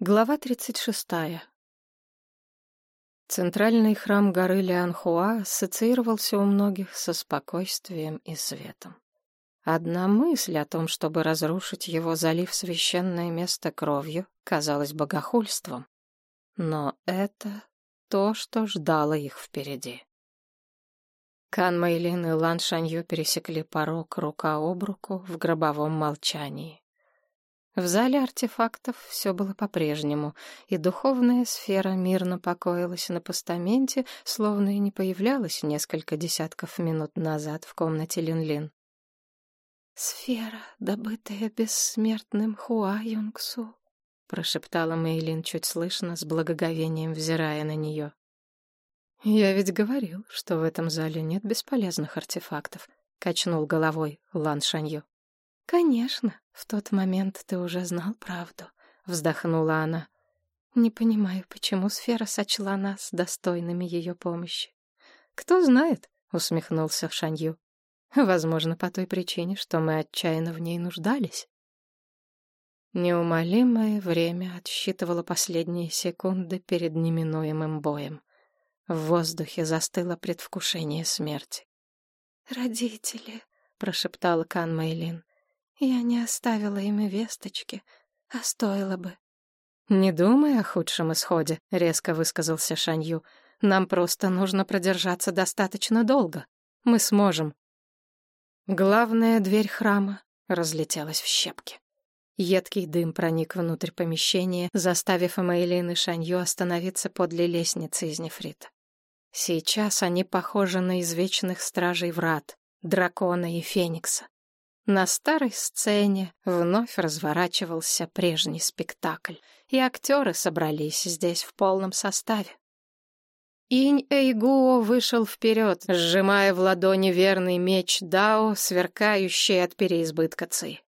Глава 36. Центральный храм горы Лианхуа ассоциировался у многих со спокойствием и светом. Одна мысль о том, чтобы разрушить его, залив священное место кровью, казалась богохульством. Но это то, что ждало их впереди. Кан Мэйлин и Лан Шанью пересекли порог рука об руку в гробовом молчании. В зале артефактов все было по-прежнему, и духовная сфера мирно покоилась на постаменте, словно и не появлялась несколько десятков минут назад в комнате Лин-Лин. «Сфера, добытая бессмертным Хуа Юнгсу», — прошептала Мейлин чуть слышно, с благоговением взирая на нее. «Я ведь говорил, что в этом зале нет бесполезных артефактов», — качнул головой Лан Шанью. «Конечно, в тот момент ты уже знал правду», — вздохнула она. «Не понимаю, почему сфера сочла нас достойными ее помощи». «Кто знает», — усмехнулся Шанью. «Возможно, по той причине, что мы отчаянно в ней нуждались». Неумолимое время отсчитывало последние секунды перед неминуемым боем. В воздухе застыло предвкушение смерти. «Родители», — прошептала Кан Мэйлин. Я не оставила им и весточки, а стоило бы. «Не думай о худшем исходе», — резко высказался Шанью. «Нам просто нужно продержаться достаточно долго. Мы сможем». Главная дверь храма разлетелась в щепки. Едкий дым проник внутрь помещения, заставив Эмейлин и Шанью остановиться подле лестницы из нефрита. Сейчас они похожи на извечных стражей врат, дракона и феникса. На старой сцене вновь разворачивался прежний спектакль, и актеры собрались здесь в полном составе. Инь Эйгуо вышел вперед, сжимая в ладони верный меч Дао, сверкающий от переизбытка ци.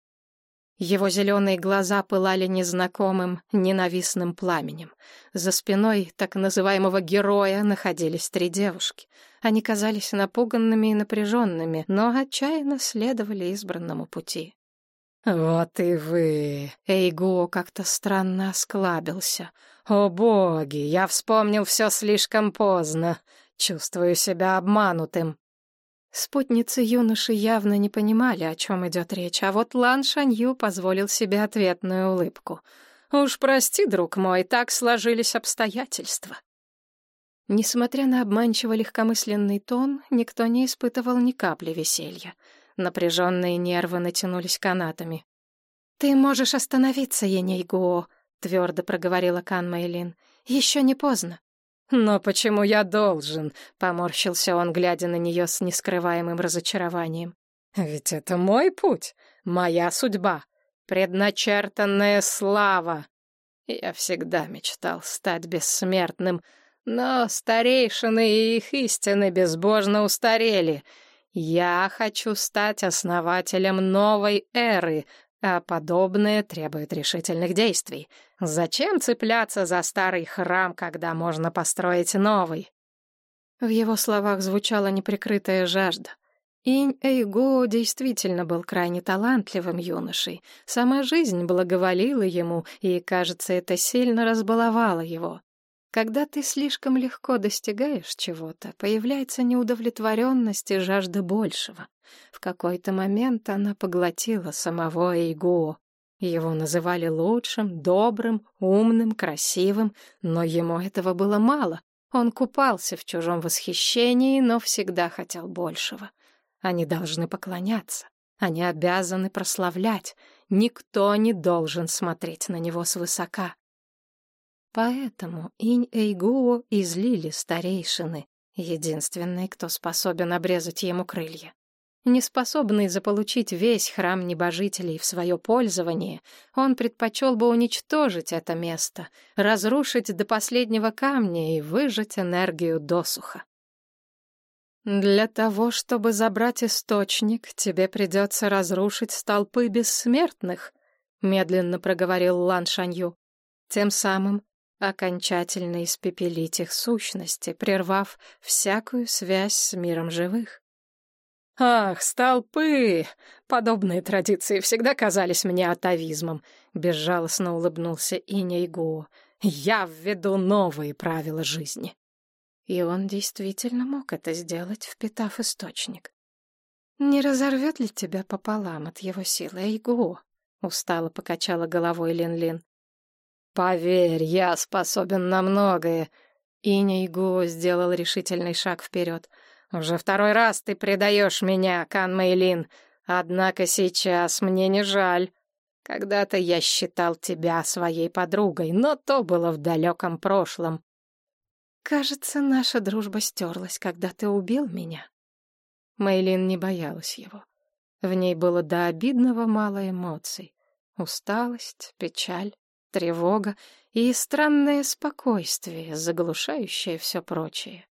Его зеленые глаза пылали незнакомым, ненавистным пламенем. За спиной так называемого героя находились три девушки. Они казались напуганными и напряженными, но отчаянно следовали избранному пути. «Вот и вы!» — Эйго как-то странно осклабился. «О боги, я вспомнил все слишком поздно. Чувствую себя обманутым». Спутницы юноши явно не понимали, о чем идет речь, а вот Лан Шанью позволил себе ответную улыбку. «Уж прости, друг мой, так сложились обстоятельства». Несмотря на обманчиво легкомысленный тон, никто не испытывал ни капли веселья. Напряженные нервы натянулись канатами. «Ты можешь остановиться, Енейгуо», — твердо проговорила Кан Мэйлин. «Еще не поздно». «Но почему я должен?» — поморщился он, глядя на нее с нескрываемым разочарованием. «Ведь это мой путь, моя судьба, предначертанная слава. Я всегда мечтал стать бессмертным, но старейшины и их истины безбожно устарели. Я хочу стать основателем новой эры, а подобное требует решительных действий. Зачем цепляться за старый храм, когда можно построить новый? В его словах звучала неприкрытая жажда. Инь Эйго действительно был крайне талантливым юношей. Сама жизнь благоволила ему, и, кажется, это сильно разбаловало его. Когда ты слишком легко достигаешь чего-то, появляется неудовлетворенность и жажда большего. В какой-то момент она поглотила самого Эйгуо. Его называли лучшим, добрым, умным, красивым, но ему этого было мало. Он купался в чужом восхищении, но всегда хотел большего. Они должны поклоняться, они обязаны прославлять. Никто не должен смотреть на него свысока. Поэтому Инь-Эйгуо излили старейшины, единственный, кто способен обрезать ему крылья. Неспособный заполучить весь храм небожителей в свое пользование, он предпочел бы уничтожить это место, разрушить до последнего камня и выжать энергию досуха. «Для того, чтобы забрать источник, тебе придется разрушить столпы бессмертных», — медленно проговорил Лан Шанью. «Тем самым окончательно испепелить их сущности, прервав всякую связь с миром живых. «Ах, столпы! Подобные традиции всегда казались мне атовизмом», — безжалостно улыбнулся Иня Игуо. «Я введу новые правила жизни». И он действительно мог это сделать, впитав источник. «Не разорвет ли тебя пополам от его силы, Игуо?» — устало покачала головой Лин-Лин. «Поверь, я способен на многое». Иня Игуо сделал решительный шаг вперед — уже второй раз ты предаешь меня, Кан Мэйлин. Однако сейчас мне не жаль. Когда-то я считал тебя своей подругой, но то было в далеком прошлом. Кажется, наша дружба стерлась, когда ты убил меня. Мэйлин не боялась его. В ней было до обидного мало эмоций. Усталость, печаль, тревога и странное спокойствие, заглушающее все прочее.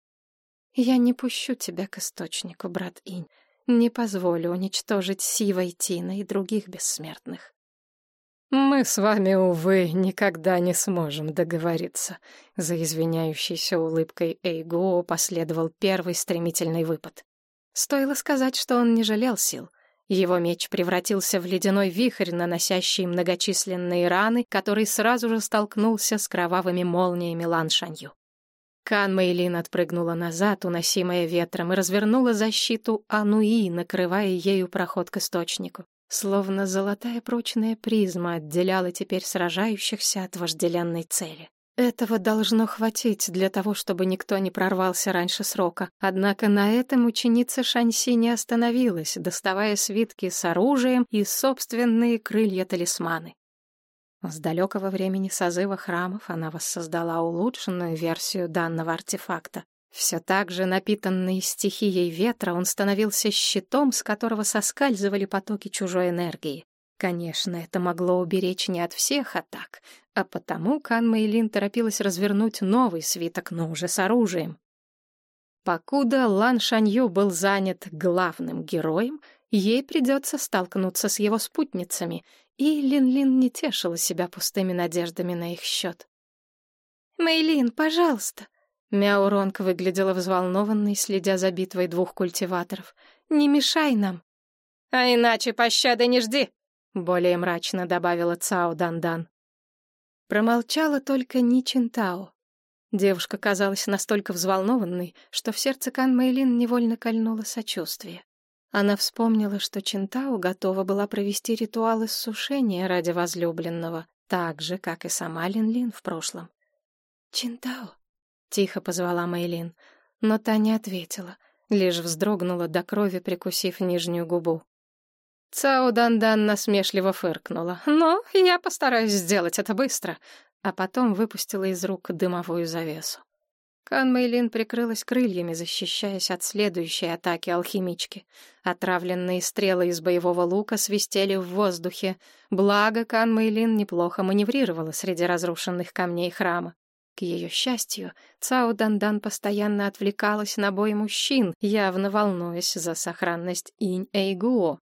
Я не пущу тебя к источнику, брат Инь. Не позволю уничтожить Сива и Тина и других бессмертных. Мы с вами, увы, никогда не сможем договориться. За извиняющейся улыбкой Эйгуо последовал первый стремительный выпад. Стоило сказать, что он не жалел сил. Его меч превратился в ледяной вихрь, наносящий многочисленные раны, который сразу же столкнулся с кровавыми молниями Ланшанью. Кан Мэйлин отпрыгнула назад, уносимая ветром, и развернула защиту Ануи, накрывая ею проход к источнику. Словно золотая прочная призма отделяла теперь сражающихся от вожделенной цели. Этого должно хватить для того, чтобы никто не прорвался раньше срока. Однако на этом ученица Шанси не остановилась, доставая свитки с оружием и собственные крылья-талисманы. С далекого времени созыва храмов она воссоздала улучшенную версию данного артефакта. Все так же напитанный стихией ветра, он становился щитом, с которого соскальзывали потоки чужой энергии. Конечно, это могло уберечь не от всех атак, а потому Кан Мэйлин торопилась развернуть новый свиток, но уже с оружием. Покуда Лан Шанью был занят главным героем, ей придется столкнуться с его спутницами — и Лин-Лин не тешила себя пустыми надеждами на их счет. «Мэйлин, пожалуйста!» Мяуронг выглядела взволнованной, следя за битвой двух культиваторов. «Не мешай нам!» «А иначе пощады не жди!» — более мрачно добавила Цао Дандан. Промолчала только Ни Чинтао. Девушка казалась настолько взволнованной, что в сердце Кан Мэйлин невольно кольнуло сочувствие. Она вспомнила, что Чинтау готова была провести ритуал иссушения ради возлюбленного, так же, как и сама Лин-Лин в прошлом. «Чинтао», — тихо позвала Мэйлин, но та не ответила, лишь вздрогнула до крови, прикусив нижнюю губу. Цао Дандан насмешливо фыркнула. «Но я постараюсь сделать это быстро», а потом выпустила из рук дымовую завесу. Кан Мэйлин прикрылась крыльями, защищаясь от следующей атаки алхимички. Отравленные стрелы из боевого лука свистели в воздухе. Благо, Кан Мэйлин неплохо маневрировала среди разрушенных камней храма. К ее счастью, Цао Дандан постоянно отвлекалась на бой мужчин, явно волнуясь за сохранность Инь Эйгуо.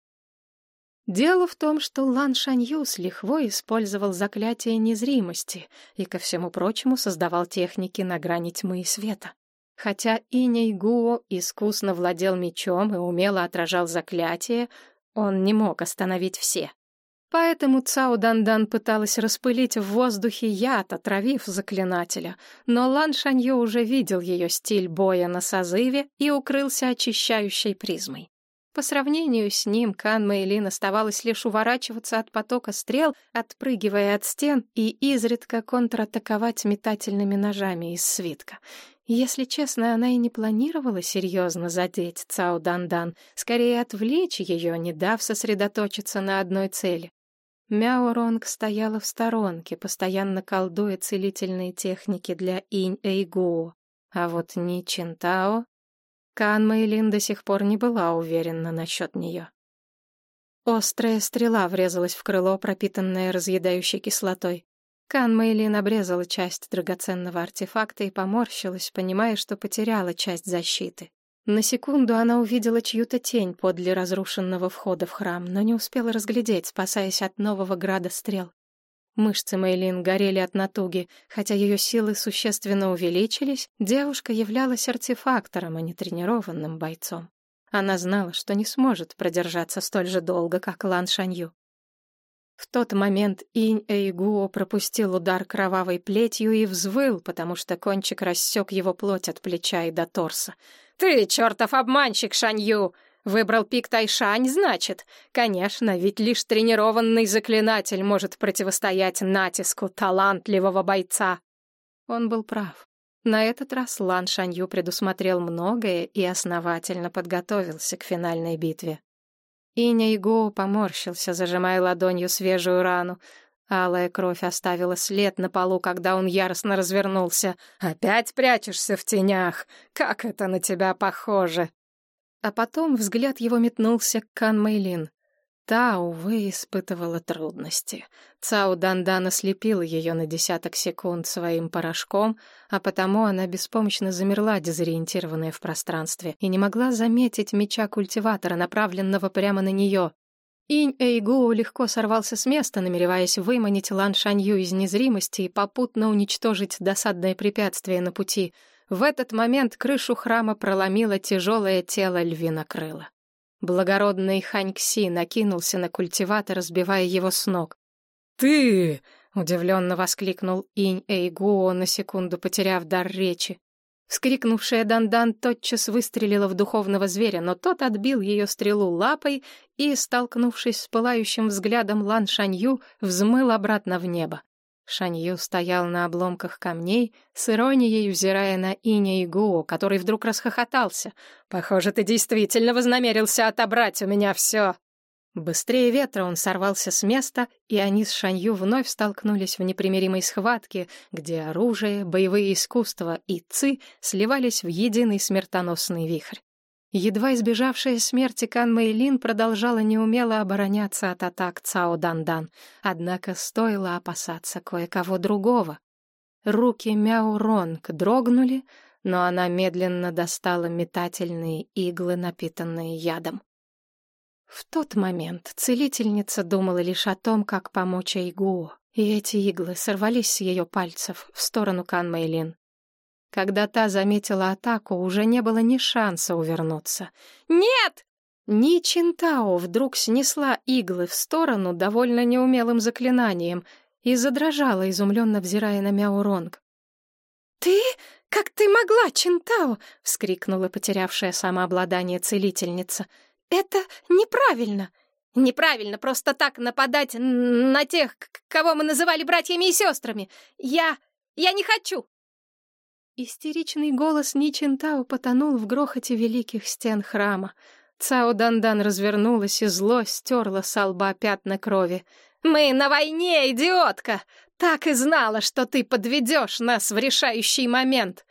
Дело в том, что Лан Шанью с лихвой использовал заклятие незримости и, ко всему прочему, создавал техники на грани тьмы и света. Хотя Иней Гуо искусно владел мечом и умело отражал заклятие, он не мог остановить все. Поэтому Цао Дандан пыталась распылить в воздухе яд, отравив заклинателя, но Лан Шанью уже видел ее стиль боя на созыве и укрылся очищающей призмой. По сравнению с ним Кан Мэйлин оставалось лишь уворачиваться от потока стрел, отпрыгивая от стен и изредка контратаковать метательными ножами из свитка. Если честно, она и не планировала серьезно задеть Цао Дандан, скорее отвлечь ее, не дав сосредоточиться на одной цели. Мяо Ронг стояла в сторонке, постоянно колдуя целительные техники для Инь Эйгуо. А вот Ни Чинтао Кан Мэйлин до сих пор не была уверена насчет нее. Острая стрела врезалась в крыло, пропитанное разъедающей кислотой. Кан Мэйлин обрезала часть драгоценного артефакта и поморщилась, понимая, что потеряла часть защиты. На секунду она увидела чью-то тень подле разрушенного входа в храм, но не успела разглядеть, спасаясь от нового града стрел. Мышцы Мэйлин горели от натуги. Хотя ее силы существенно увеличились, девушка являлась артефактором, а не тренированным бойцом. Она знала, что не сможет продержаться столь же долго, как Лан Шанью. В тот момент Инь Эйгуо пропустил удар кровавой плетью и взвыл, потому что кончик рассек его плоть от плеча и до торса. «Ты, чертов обманщик, Шанью! Выбрал пик Тайшань, значит? Конечно, ведь лишь тренированный заклинатель может противостоять натиску талантливого бойца!» Он был прав. На этот раз Лан Шанью предусмотрел многое и основательно подготовился к финальной битве. Иня Игоу поморщился, зажимая ладонью свежую рану. Алая кровь оставила след на полу, когда он яростно развернулся. «Опять прячешься в тенях? Как это на тебя похоже!» А потом взгляд его метнулся к Кан Мэйлин. Та, увы, испытывала трудности. Цао Дандан ослепил ее на десяток секунд своим порошком, а потому она беспомощно замерла, дезориентированная в пространстве, и не могла заметить меча культиватора, направленного прямо на нее. Инь Эйгу легко сорвался с места, намереваясь выманить Лан Шанью из незримости и попутно уничтожить досадное препятствие на пути. В этот момент крышу храма проломило тяжелое тело львинокрыла. Благородный Ханькси накинулся на культиватор, сбивая его с ног. «Ты!» — удивленно воскликнул Инь Эйгуо, на секунду потеряв дар речи. Вскрикнувшая Дандан тотчас выстрелила в духовного зверя, но тот отбил ее стрелу лапой и, столкнувшись с пылающим взглядом Лан Шанью, взмыл обратно в небо. Шанью стоял на обломках камней, с иронией взирая на Иня и Гуо, который вдруг расхохотался. «Похоже, ты действительно вознамерился отобрать у меня все!» Быстрее ветра он сорвался с места, и они с Шанью вновь столкнулись в непримиримой схватке, где оружие, боевые искусства и ци сливались в единый смертоносный вихрь. Едва избежавшая смерти Кан Мэйлин продолжала неумело обороняться от атак Цао Дандан, однако стоило опасаться кое-кого другого. Руки Мяо Ронг дрогнули, но она медленно достала метательные иглы, напитанные ядом. В тот момент целительница думала лишь о том, как помочь Айгуо, и эти иглы сорвались с ее пальцев в сторону Кан Мэйлин. Когда та заметила атаку, уже не было ни шанса увернуться. «Нет!» Ни Чинтао вдруг снесла иглы в сторону довольно неумелым заклинанием и задрожала, изумленно взирая на Мяуронг. «Ты? Как ты могла, Чинтао?» — вскрикнула потерявшая самообладание целительница. «Это неправильно!» «Неправильно просто так нападать на тех, кого мы называли братьями и сестрами! Я... я не хочу!» Истеричный голос Ничинтау потонул в грохоте великих стен храма. Цао Дандан развернулась и зло стерла с лба пятна крови. «Мы на войне, идиотка! Так и знала, что ты подведешь нас в решающий момент!»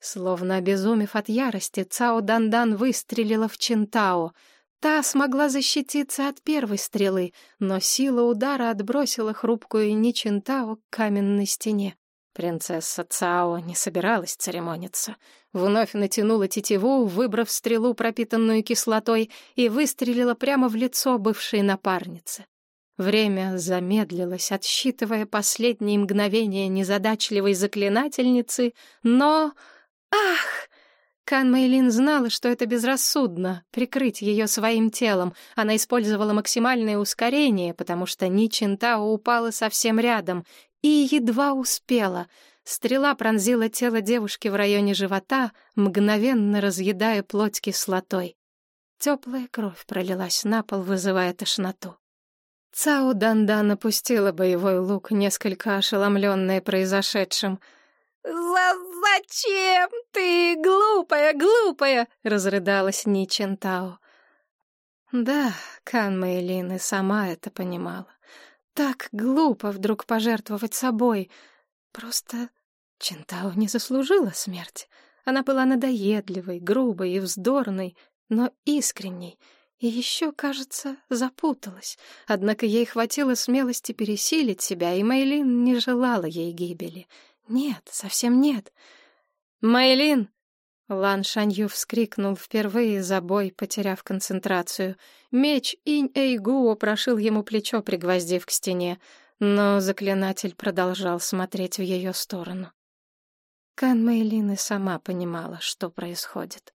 Словно обезумев от ярости, Цао Дандан выстрелила в Чинтао. Та смогла защититься от первой стрелы, но сила удара отбросила хрупкую Ничинтао к каменной стене. Принцесса Цао не собиралась церемониться. Вновь натянула тетиву, выбрав стрелу, пропитанную кислотой, и выстрелила прямо в лицо бывшей напарницы. Время замедлилось, отсчитывая последние мгновения незадачливой заклинательницы, но... Ах! Кан Мэйлин знала, что это безрассудно — прикрыть ее своим телом. Она использовала максимальное ускорение, потому что Ни Чинтао упала совсем рядом, и едва успела. Стрела пронзила тело девушки в районе живота, мгновенно разъедая плоть кислотой. Теплая кровь пролилась на пол, вызывая тошноту. Цао Дандан опустила боевой лук, несколько ошеломленная произошедшим. «За зачем ты, глупая, глупая?» — разрыдалась Ни Тао. Да, Кан Мэйлин и сама это понимала. Так глупо вдруг пожертвовать собой. Просто Чентао не заслужила смерти. Она была надоедливой, грубой и вздорной, но искренней. И еще, кажется, запуталась. Однако ей хватило смелости пересилить себя, и Мэйлин не желала ей гибели. Нет, совсем нет. «Мэйлин!» Лан Шанью вскрикнул впервые за бой, потеряв концентрацию. Меч Инь Эйгуо прошил ему плечо, пригвоздив к стене, но заклинатель продолжал смотреть в ее сторону. Кан Мэйлин и сама понимала, что происходит.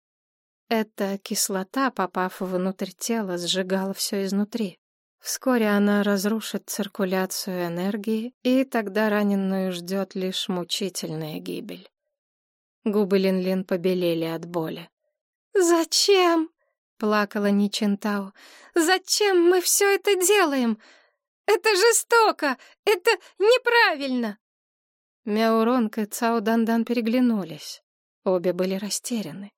Эта кислота, попав внутрь тела, сжигала все изнутри. Вскоре она разрушит циркуляцию энергии, и тогда раненую ждет лишь мучительная гибель. Губы Лин-Лин побелели от боли. «Зачем?» — плакала Ничентау. «Зачем мы все это делаем? Это жестоко! Это неправильно!» Мяуронг и Цао Дандан переглянулись. Обе были растеряны.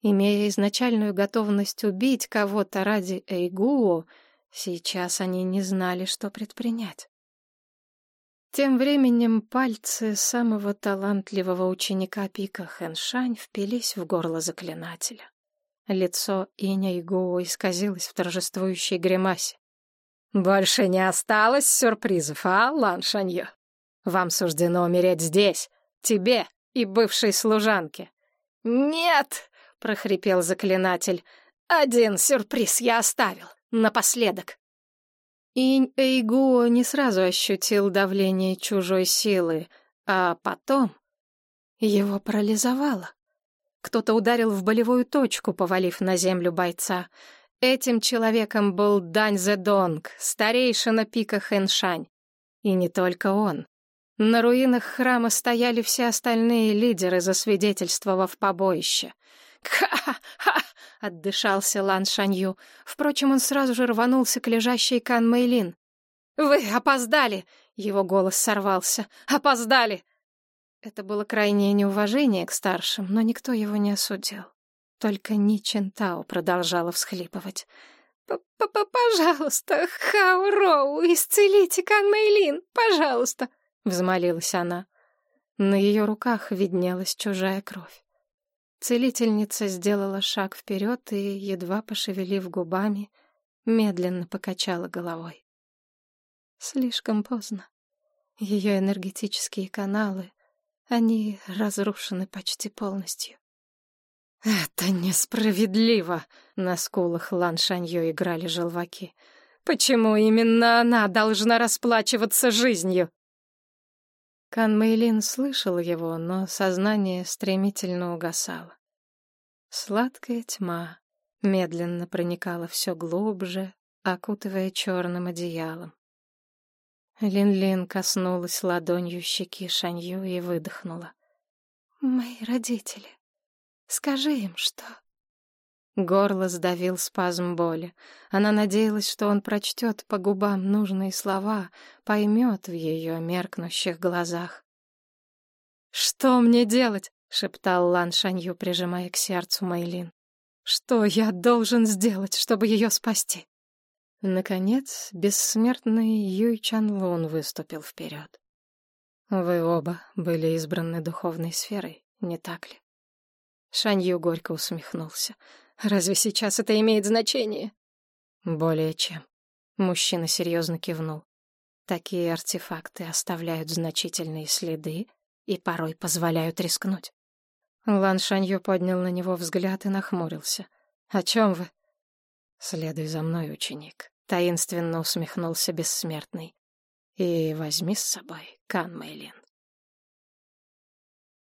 Имея изначальную готовность убить кого-то ради Эйгуо, сейчас они не знали, что предпринять. Тем временем пальцы самого талантливого ученика Пика Хэншань впились в горло заклинателя. Лицо Иня Игуо исказилось в торжествующей гримасе. «Больше не осталось сюрпризов, а, Лан Шаньё?» Вам суждено умереть здесь, тебе и бывшей служанке». «Нет!» — прохрипел заклинатель. «Один сюрприз я оставил. Напоследок». Инь Эйгуо не сразу ощутил давление чужой силы, а потом его парализовало. Кто-то ударил в болевую точку, повалив на землю бойца. Этим человеком был Дань Зедонг, старейшина пика Хэншань. И не только он. На руинах храма стояли все остальные лидеры, засвидетельствовав побоище. «Ха-ха-ха!» — отдышался Лан Шанью. Впрочем, он сразу же рванулся к лежащей Кан Мэйлин. «Вы опоздали!» — его голос сорвался. «Опоздали!» Это было крайнее неуважение к старшим, но никто его не осудил. Только Ни Чентао продолжала всхлипывать. П -п -п «Пожалуйста, Хао Роу, исцелите Кан Мэйлин, пожалуйста!» — взмолилась она. На ее руках виднелась чужая кровь. Целительница сделала шаг вперед и, едва пошевелив губами, медленно покачала головой. Слишком поздно. Ее энергетические каналы, они разрушены почти полностью. «Это несправедливо!» — на скулах Лан Шаньё играли желваки. «Почему именно она должна расплачиваться жизнью?» Кан Мэйлин слышал его, но сознание стремительно угасало. Сладкая тьма медленно проникала все глубже, окутывая черным одеялом. Лин-Лин коснулась ладонью щеки Шанью и выдохнула. «Мои родители. Скажи им, что...» Горло сдавил спазм боли. Она надеялась, что он прочтет по губам нужные слова, поймет в ее меркнущих глазах. «Что мне делать?» — шептал Лан Шанью, прижимая к сердцу Майлин. «Что я должен сделать, чтобы ее спасти?» Наконец, бессмертный Юй Чан Лун выступил вперед. «Вы оба были избраны духовной сферой, не так ли?» Шанью горько усмехнулся. Разве сейчас это имеет значение? Более чем. Мужчина серьезно кивнул. Такие артефакты оставляют значительные следы и порой позволяют рискнуть. Лан Шанью поднял на него взгляд и нахмурился. «О чем вы?» «Следуй за мной, ученик», — таинственно усмехнулся бессмертный. «И возьми с собой Кан Мэйлин».